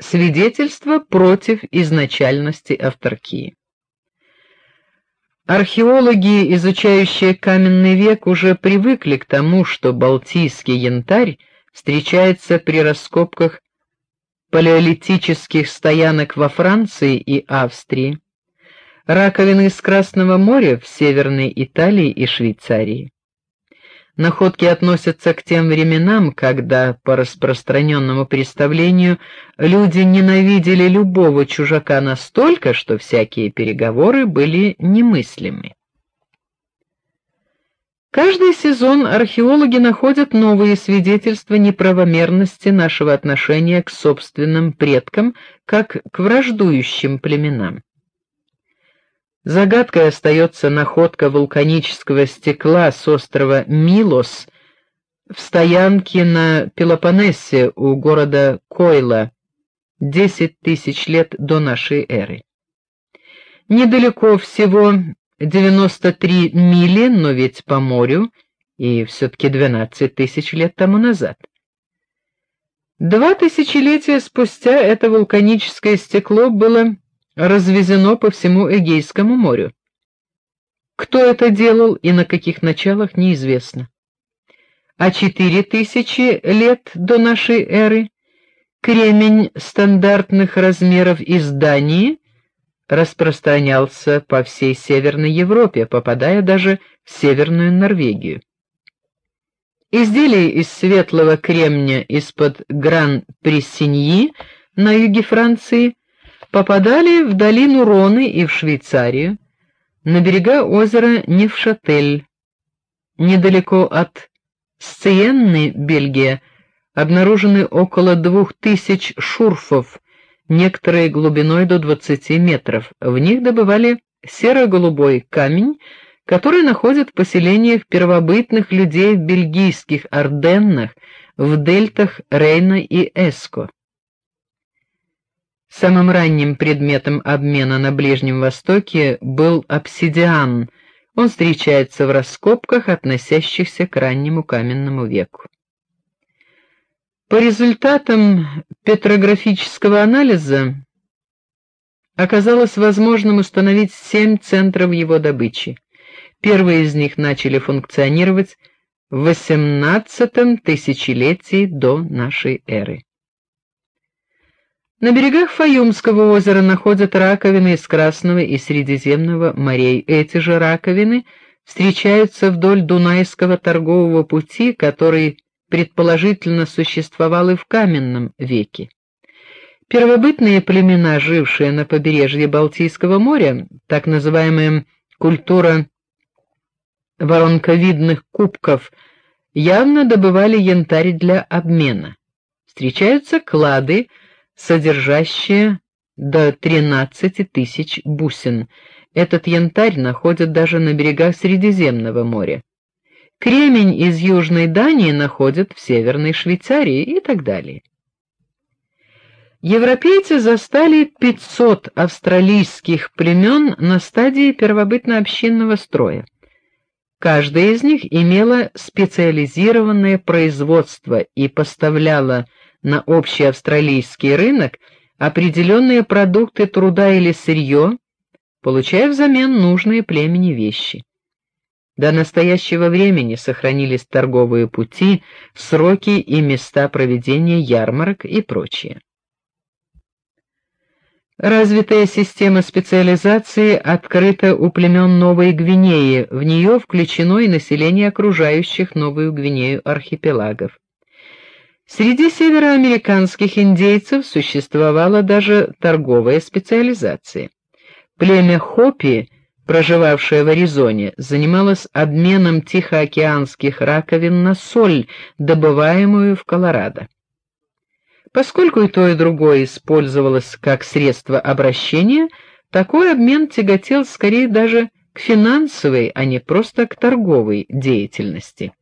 Свидетельство против изначальности авторкии. Археологи, изучающие каменный век, уже привыкли к тому, что балтийский янтарь встречается при раскопках палеолитических стоянок во Франции и Австрии, раковины из Красного моря в Северной Италии и Швейцарии. Находки относятся к тем временам, когда по распространенному представлению люди ненавидели любого чужака настолько, что всякие переговоры были немыслимы. Каждый сезон археологи находят новые свидетельства неправомерности нашего отношения к собственным предкам, как к враждующим племенам. Загадкой остается находка вулканического стекла с острова Милос в стоянке на Пелопоннесе у города Койла 10 тысяч лет до нашей эры. Недалеко всего 93 мили, но ведь по морю, и все таки 12 тысяч лет тому назад. Два тысячелетия спустя это вулканическое стекло было развезено по всему Эгейскому морю. Кто это делал и на каких началах неизвестно. А четыре тысячи лет до нашей эры кремень стандартных размеров из Дании распространялся по всей Северной Европе, попадая даже в Северную Норвегию. Изделия из светлого кремня из-под Гран-Прессиньи на юге Франции попадали в долину Роны и в Швейцарию, на берега озера Невшатель. Недалеко от Сциенны, Бельгия, обнаружены около двух тысяч шурфов, некоторые глубиной до 20 метров. В них добывали серо-голубой камень, который находят в поселениях первобытных людей в бельгийских Арденнах, в дельтах Рейна и Эско. Самым ранним предметом обмена на Ближнем Востоке был обсидиан. Он встречается в раскопках, относящихся к раннему каменному веку. По результатам петрографического анализа оказалось возможным установить семь центров его добычи. Первые из них начали функционировать в XVIII тысячелетии до нашей эры. На берегах Фаюмского озера находят раковины из Красного и Средиземного морей. Эти же раковины встречаются вдоль Дунайского торгового пути, который предположительно существовал и в каменном веке. Первобытные племена, жившие на побережье Балтийского моря, так называемая культура воронковидных кубков, явно добывали янтарь для обмена. Встречаются клады, содержащие до 13 тысяч бусин. Этот янтарь находят даже на берегах Средиземного моря. Кремень из Южной Дании находят в Северной Швейцарии и так далее. Европейцы застали 500 австралийских племен на стадии первобытно-общинного строя. Каждая из них имела специализированное производство и поставляла на общий австралийский рынок определенные продукты труда или сырье, получая взамен нужные племени вещи. До настоящего времени сохранились торговые пути, сроки и места проведения ярмарок и прочее. Развитая система специализации открыта у племен Новой Гвинеи, в нее включено и население окружающих Новую Гвинею архипелагов. Среди североамериканских индейцев существовала даже торговая специализация. Племя Хопи, проживавшее в Аризоне, занималось обменом тихоокеанских раковин на соль, добываемую в Колорадо. Поскольку и то, и другое использовалось как средство обращения, такой обмен тяготел скорее даже к финансовой, а не просто к торговой деятельности.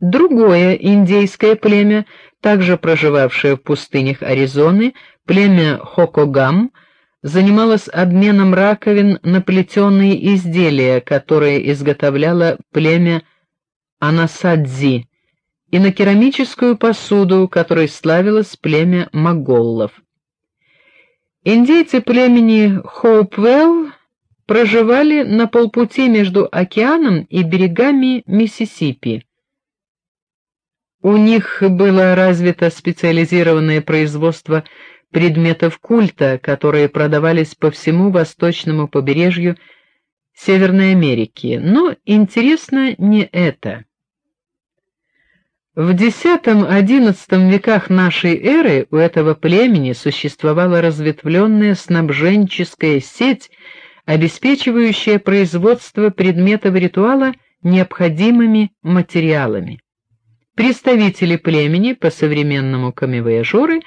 Другое индейское племя, также проживавшее в пустынях Аризоны, племя Хокогам, занималось обменом раковин на плетеные изделия, которые изготовляло племя Анасадзи, и на керамическую посуду, которой славилось племя моголлов. Индейцы племени Хоупвелл проживали на полпути между океаном и берегами Миссисипи. У них было развито специализированное производство предметов культа, которые продавались по всему восточному побережью Северной Америки. Но интересно не это. В X-XI веках нашей эры у этого племени существовала разветвленная снабженческая сеть, обеспечивающая производство предметов ритуала необходимыми материалами. Представители племени по современному камевояжеры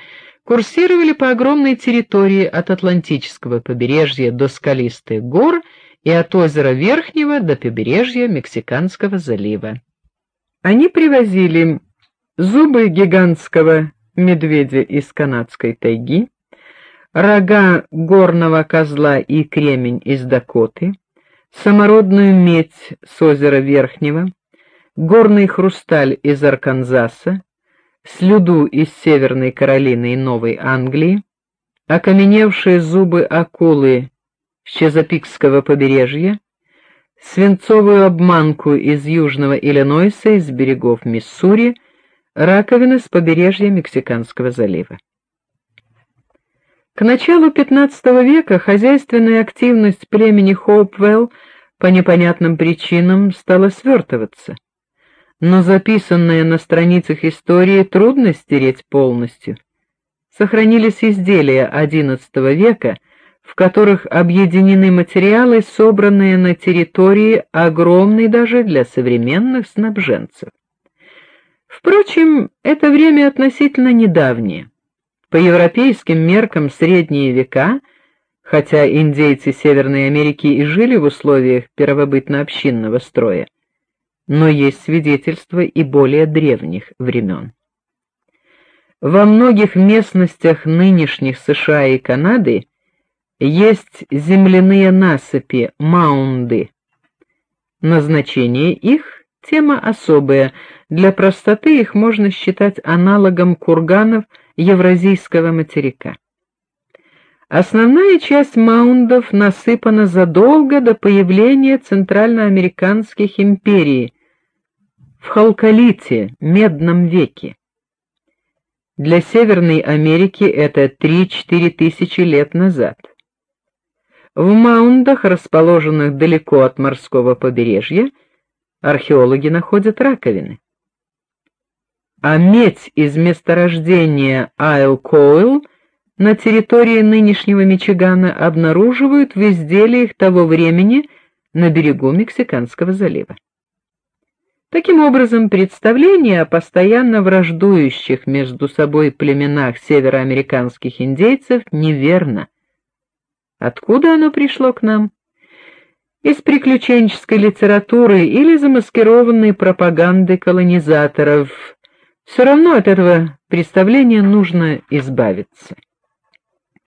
курсировали по огромной территории от Атлантического побережья до скалистых гор и от озера Верхнего до побережья Мексиканского залива. Они привозили зубы гигантского медведя из канадской тайги, рога горного козла и кремень из Дакоты, самородную медь с озера Верхнего, горный хрусталь из Арканзаса, слюду из Северной Каролины и Новой Англии, окаменевшие зубы акулы с Чезапикского побережья, свинцовую обманку из южного Иллинойса, из берегов Миссури, раковины с побережья Мексиканского залива. К началу XV века хозяйственная активность племени Хоупвелл по непонятным причинам стала свертываться. Но записанное на страницах истории трудно стереть полностью. Сохранились изделия XI века, в которых объединены материалы, собранные на территории огромной даже для современных снабженцев. Впрочем, это время относительно недавнее. По европейским меркам средние века, хотя индейцы Северной Америки и жили в условиях первобытно-общинного строя, но есть свидетельства и более древних времен. Во многих местностях нынешних США и Канады есть земляные насыпи, маунды. Назначение их тема особая. Для простоты их можно считать аналогом курганов евразийского материка. Основная часть маундов насыпана задолго до появления центральноамериканских империй в халколите, медном веке. Для Северной Америки это 3-4 тысячи лет назад. В маундах, расположенных далеко от морского побережья, археологи находят раковины. А медь из месторождения Айл-Койл на территории нынешнего Мичигана обнаруживают в изделиях того времени на берегу Мексиканского залива. Таким образом, представление о постоянно враждующих между собой племенах североамериканских индейцев неверно. Откуда оно пришло к нам? Из приключенческой литературы или замаскированной пропаганды колонизаторов. Все равно от этого представления нужно избавиться.